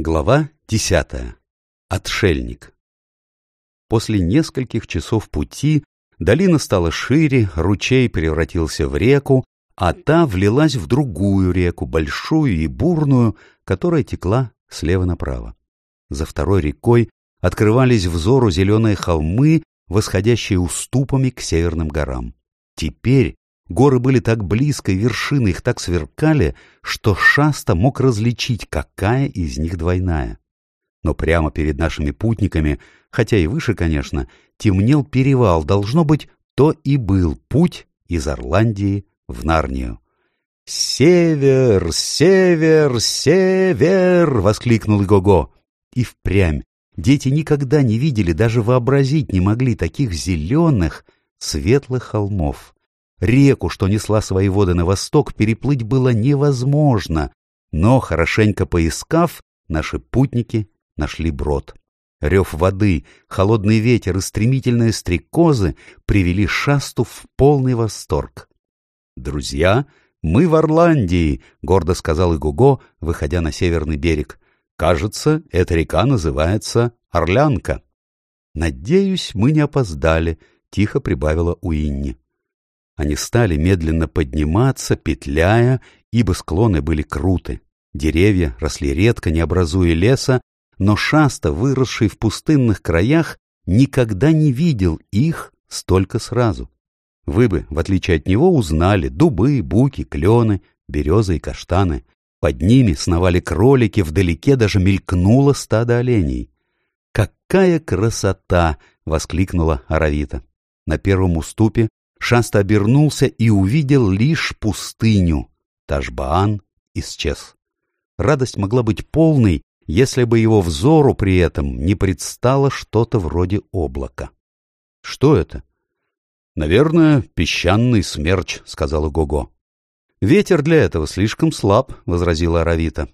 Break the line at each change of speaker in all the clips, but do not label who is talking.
Глава 10. Отшельник. После нескольких часов пути долина стала шире, ручей превратился в реку, а та влилась в другую реку, большую и бурную, которая текла слева направо. За второй рекой открывались взору зеленые холмы, восходящие уступами к северным горам. Теперь Горы были так близко, вершины их так сверкали, что Шаста мог различить, какая из них двойная. Но прямо перед нашими путниками, хотя и выше, конечно, темнел перевал, должно быть, то и был путь из Орландии в Нарнию. «Север! Север! Север!» — воскликнул Гого. И впрямь дети никогда не видели, даже вообразить не могли таких зеленых, светлых холмов. Реку, что несла свои воды на восток, переплыть было невозможно, но, хорошенько поискав, наши путники нашли брод. Рев воды, холодный ветер и стремительные стрекозы привели шасту в полный восторг. «Друзья, мы в Орландии», — гордо сказал Игуго, выходя на северный берег. «Кажется, эта река называется Орлянка». «Надеюсь, мы не опоздали», — тихо прибавила Уинни. Они стали медленно подниматься, петляя, ибо склоны были круты. Деревья росли редко, не образуя леса, но Шаста, выросший в пустынных краях, никогда не видел их столько сразу. Вы бы, в отличие от него, узнали дубы, буки, клены, березы и каштаны. Под ними сновали кролики, вдалеке даже мелькнуло стадо оленей. «Какая красота!» — воскликнула Аравита. На первом уступе Шаст обернулся и увидел лишь пустыню. Ташбаан исчез. Радость могла быть полной, если бы его взору при этом не предстало что-то вроде облака. Что это? Наверное, песчаный смерч, сказала Гого. Ветер для этого слишком слаб, возразила Аравита.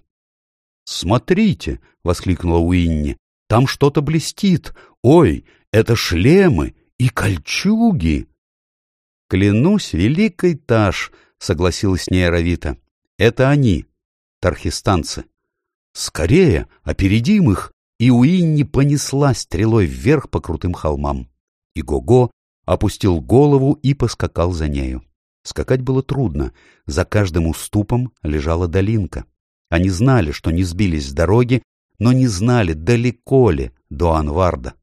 Смотрите, воскликнула Уинни. Там что-то блестит. Ой, это шлемы и кольчуги. «Клянусь, великой Таш!» — согласилась с ней Аравита. «Это они, тархистанцы!» «Скорее! Опередим их!» И Уинни понесла стрелой вверх по крутым холмам. И Гого опустил голову и поскакал за нею. Скакать было трудно, за каждым уступом лежала долинка. Они знали, что не сбились с дороги, но не знали, далеко ли до Анварда.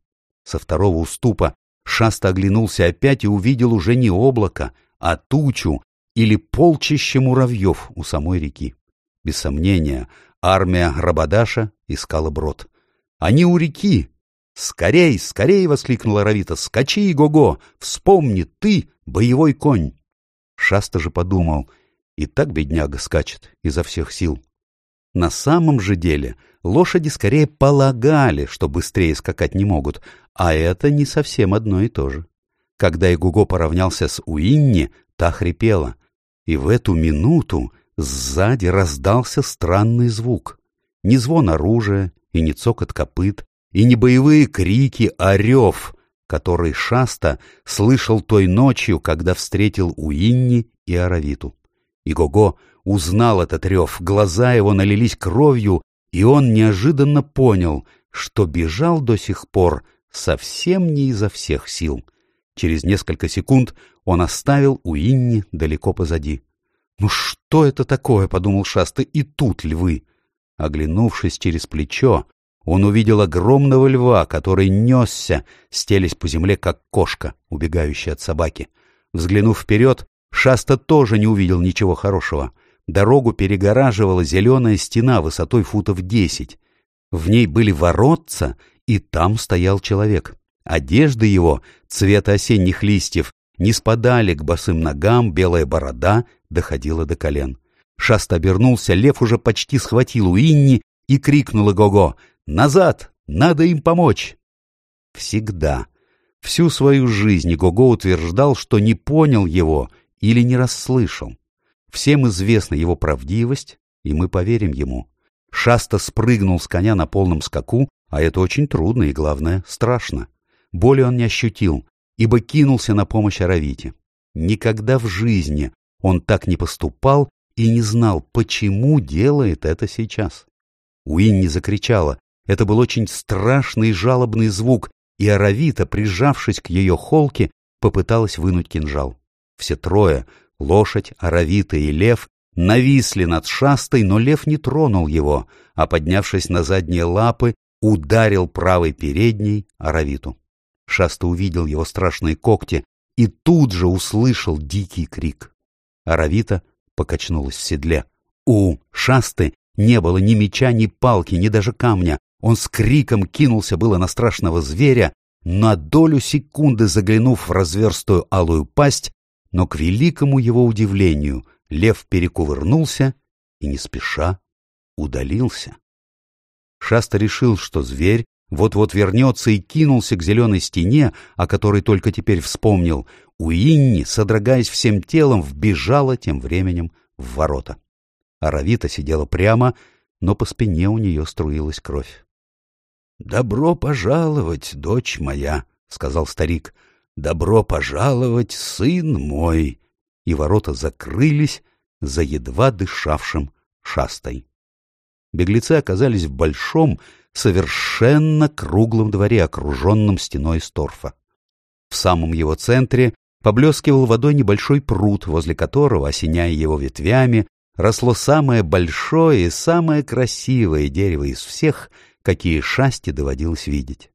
Со второго уступа Шаста оглянулся опять и увидел уже не облако, а тучу или полчища муравьев у самой реки. Без сомнения, армия Рабадаша искала брод. «Они у реки!» «Скорей, скорей!» — воскликнула Равита. «Скачи, Гого! Вспомни, ты — боевой конь!» Шаста же подумал. И так бедняга скачет изо всех сил. На самом же деле лошади скорее полагали, что быстрее скакать не могут, а это не совсем одно и то же. Когда Игуго поравнялся с Уинни, та хрипела. И в эту минуту сзади раздался странный звук. Не звон оружия и не цокот копыт, и не боевые крики, а рев, который Шаста слышал той ночью, когда встретил Уинни и Аравиту. И Гого узнал этот рев, глаза его налились кровью, и он неожиданно понял, что бежал до сих пор совсем не изо всех сил. Через несколько секунд он оставил у Инни далеко позади. «Ну что это такое?» — подумал Шасты, «И тут львы!» Оглянувшись через плечо, он увидел огромного льва, который несся, стелясь по земле, как кошка, убегающая от собаки. Взглянув вперед, Шаста тоже не увидел ничего хорошего. Дорогу перегораживала зеленая стена высотой футов десять. В ней были воротца, и там стоял человек. Одежда его, цвета осенних листьев, не спадали к босым ногам, белая борода доходила до колен. Шаст обернулся, лев уже почти схватил Уинни и крикнул Гого «Назад! Надо им помочь!» Всегда. Всю свою жизнь Гого утверждал, что не понял его — или не расслышал. Всем известна его правдивость, и мы поверим ему. Шаста спрыгнул с коня на полном скаку, а это очень трудно и, главное, страшно. Боли он не ощутил, ибо кинулся на помощь Аравите. Никогда в жизни он так не поступал и не знал, почему делает это сейчас. Уинни закричала. Это был очень страшный и жалобный звук, и Аравита, прижавшись к ее холке, попыталась вынуть кинжал. Все трое — лошадь, оровита и лев — нависли над шастой, но лев не тронул его, а, поднявшись на задние лапы, ударил правой передней оровиту. Шаста увидел его страшные когти и тут же услышал дикий крик. Аравита покачнулась в седле. У Шасты не было ни меча, ни палки, ни даже камня. Он с криком кинулся было на страшного зверя, на долю секунды заглянув в разверстую алую пасть, но к великому его удивлению лев перекувырнулся и не спеша удалился. Шаста решил, что зверь вот-вот вернется и кинулся к зеленой стене, о которой только теперь вспомнил. Уинни, содрогаясь всем телом, вбежала тем временем в ворота. Аравита сидела прямо, но по спине у нее струилась кровь. — Добро пожаловать, дочь моя, — сказал старик. «Добро пожаловать, сын мой!» И ворота закрылись за едва дышавшим шастой. Беглецы оказались в большом, совершенно круглом дворе, окруженном стеной из торфа. В самом его центре поблескивал водой небольшой пруд, возле которого, осеняя его ветвями, росло самое большое и самое красивое дерево из всех, какие шасти доводилось видеть.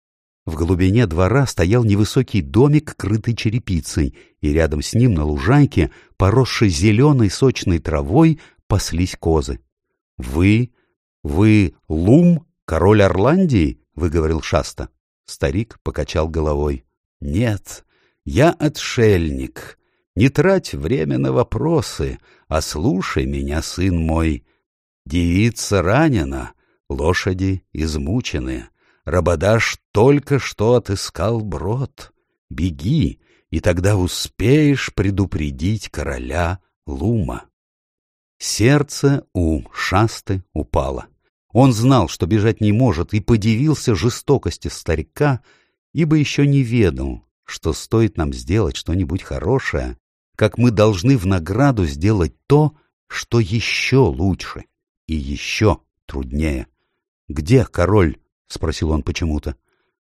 В глубине двора стоял невысокий домик, крытый черепицей, и рядом с ним на лужайке, поросшей зеленой сочной травой, паслись козы. — Вы... вы Лум, король Орландии? — выговорил Шаста. Старик покачал головой. — Нет, я отшельник. Не трать время на вопросы, а слушай меня, сын мой. Девица ранена, лошади измучены. Рабадаш только что отыскал брод. Беги, и тогда успеешь предупредить короля Лума. Сердце у Шасты упало. Он знал, что бежать не может, и подивился жестокости старика, ибо еще не ведал, что стоит нам сделать что-нибудь хорошее, как мы должны в награду сделать то, что еще лучше и еще труднее. Где король — спросил он почему-то.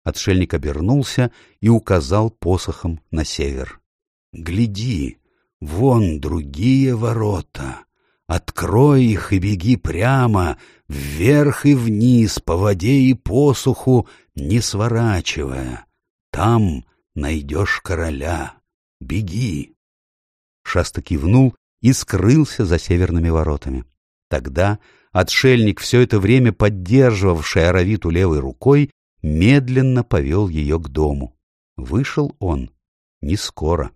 Отшельник обернулся и указал посохом на север. — Гляди, вон другие ворота. Открой их и беги прямо, вверх и вниз, по воде и посоху, не сворачивая. Там найдешь короля. Беги. Шаста кивнул и скрылся за северными воротами. Тогда Отшельник, все это время поддерживавший Аравиту левой рукой, медленно повел ее к дому. Вышел он не скоро.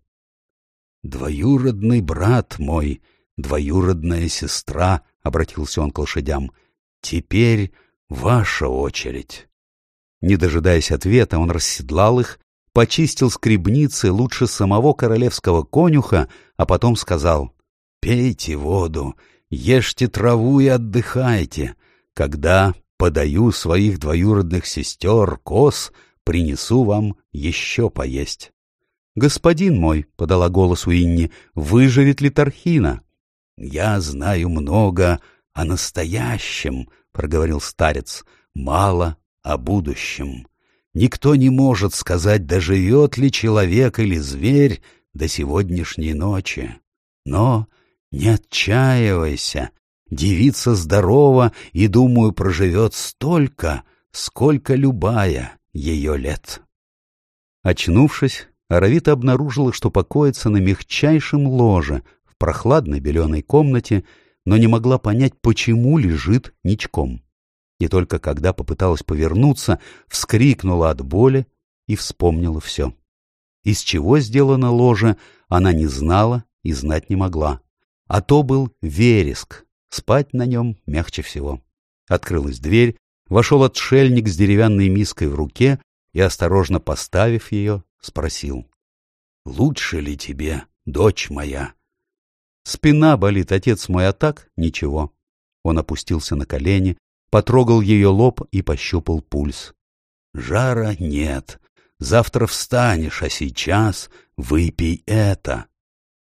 «Двоюродный брат мой, двоюродная сестра», — обратился он к лошадям, — «теперь ваша очередь». Не дожидаясь ответа, он расседлал их, почистил скребницы лучше самого королевского конюха, а потом сказал «Пейте воду, ешьте траву и отдыхайте, когда подаю своих двоюродных сестер, коз, принесу вам еще поесть. — Господин мой, — подала голос Уинни, — выживет ли Тархина? — Я знаю много о настоящем, — проговорил старец, — мало о будущем. Никто не может сказать, доживет ли человек или зверь до сегодняшней ночи. Но не отчаивайся, девица здорова и, думаю, проживет столько, сколько любая ее лет. Очнувшись, Аравита обнаружила, что покоится на мягчайшем ложе в прохладной беленой комнате, но не могла понять, почему лежит ничком. И только когда попыталась повернуться, вскрикнула от боли и вспомнила все. Из чего сделана ложа, она не знала и знать не могла. А то был вереск. Спать на нем мягче всего. Открылась дверь, вошел отшельник с деревянной миской в руке и, осторожно поставив ее, спросил. — Лучше ли тебе, дочь моя? — Спина болит, отец мой, а так ничего. Он опустился на колени, потрогал ее лоб и пощупал пульс. — Жара нет. Завтра встанешь, а сейчас выпей это.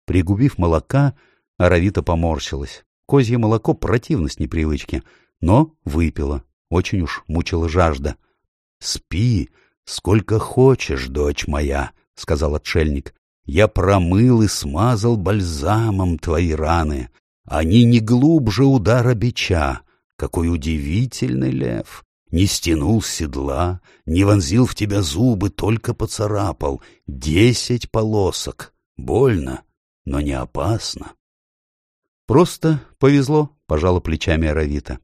Пригубив молока, Аравита поморщилась. Козье молоко противность с непривычки, но выпила. Очень уж мучила жажда. — Спи, сколько хочешь, дочь моя, — сказал отшельник. — Я промыл и смазал бальзамом твои раны. Они не глубже удара бича. Какой удивительный лев! Не стянул седла, не вонзил в тебя зубы, только поцарапал. Десять полосок. Больно, но не опасно. — Просто повезло, пожала плечами Аравита.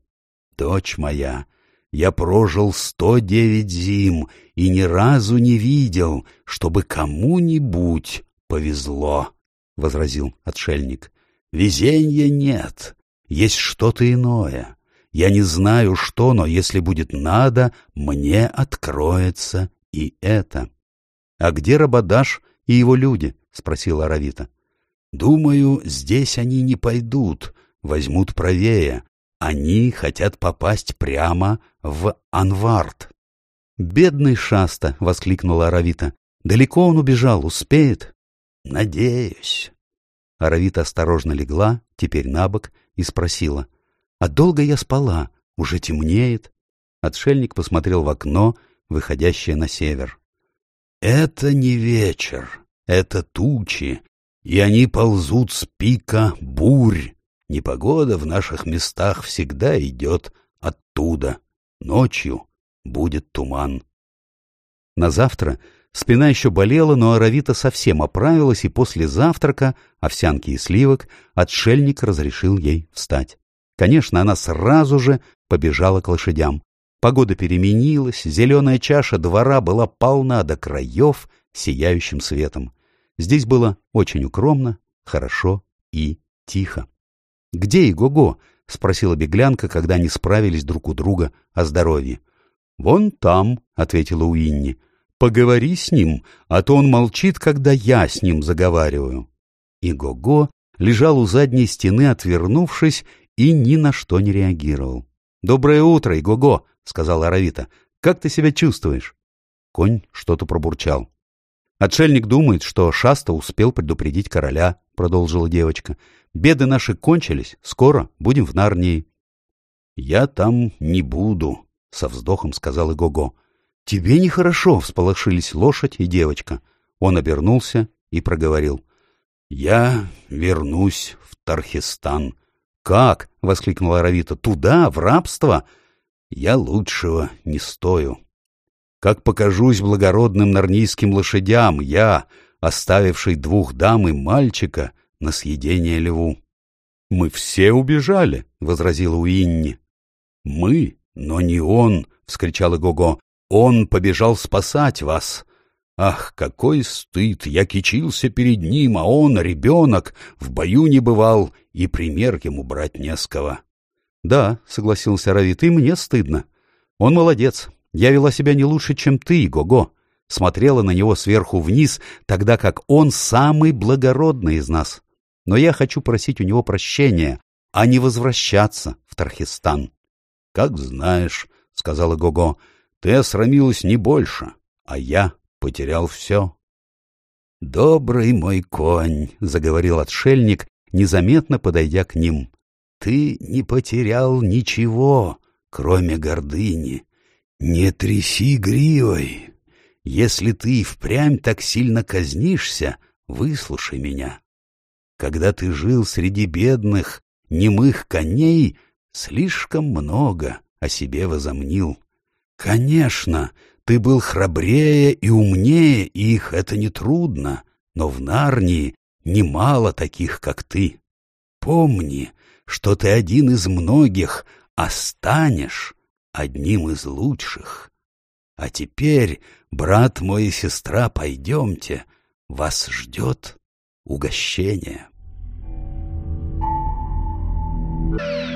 Дочь моя, я прожил сто девять зим и ни разу не видел, чтобы кому-нибудь повезло, — возразил отшельник. Везения нет, есть что-то иное. Я не знаю, что, но если будет надо, мне откроется и это. — А где Рабадаш и его люди? — спросила Аравита. Думаю, здесь они не пойдут, возьмут правее. Они хотят попасть прямо в Анвард. «Бедный Шаста!» — воскликнула Аравита. «Далеко он убежал, успеет?» «Надеюсь». Аравита осторожно легла, теперь на бок, и спросила. «А долго я спала? Уже темнеет?» Отшельник посмотрел в окно, выходящее на север. «Это не вечер, это тучи, и они ползут с пика бурь. Непогода в наших местах всегда идет оттуда. Ночью будет туман. На завтра спина еще болела, но Аравита совсем оправилась, и после завтрака, овсянки и сливок, отшельник разрешил ей встать. Конечно, она сразу же побежала к лошадям. Погода переменилась, зеленая чаша двора была полна до краев сияющим светом. Здесь было очень укромно, хорошо и тихо. «Где Иго-го? — спросила беглянка, когда они справились друг у друга о здоровье. «Вон там», — ответила Уинни. «Поговори с ним, а то он молчит, когда я с ним заговариваю». Иго-го лежал у задней стены, отвернувшись, и ни на что не реагировал. «Доброе утро, Иго-го, — сказала Аравита. «Как ты себя чувствуешь?» Конь что-то пробурчал. «Отшельник думает, что Шаста успел предупредить короля», — продолжила девочка. «Беды наши кончились, скоро будем в Нарнии». «Я там не буду», — со вздохом сказал Игого. «Тебе нехорошо», — всполошились лошадь и девочка. Он обернулся и проговорил. «Я вернусь в Тархистан». «Как?» — воскликнула Аравита. «Туда, в рабство?» «Я лучшего не стою», как покажусь благородным нарнийским лошадям я, оставивший двух дам и мальчика на съедение льву. — Мы все убежали, — возразила Уинни. — Мы, но не он, — вскричал Гого. Он побежал спасать вас. Ах, какой стыд! Я кичился перед ним, а он, ребенок, в бою не бывал, и пример ему брать не с кого. — Да, — согласился Равит, — и мне стыдно. Он молодец, я вела себя не лучше, чем ты, Гого. Смотрела на него сверху вниз, тогда как он самый благородный из нас. Но я хочу просить у него прощения, а не возвращаться в Тархистан. — Как знаешь, — сказала Гого, — ты осрамилась не больше, а я потерял все. — Добрый мой конь, — заговорил отшельник, незаметно подойдя к ним. — Ты не потерял ничего, кроме гордыни. «Не тряси гривой! Если ты и впрямь так сильно казнишься, выслушай меня. Когда ты жил среди бедных, немых коней, слишком много о себе возомнил. Конечно, ты был храбрее и умнее их, это нетрудно, но в Нарнии немало таких, как ты. Помни, что ты один из многих, а станешь одним из лучших. А теперь, брат мой и сестра, пойдемте, вас ждет угощение. Thank.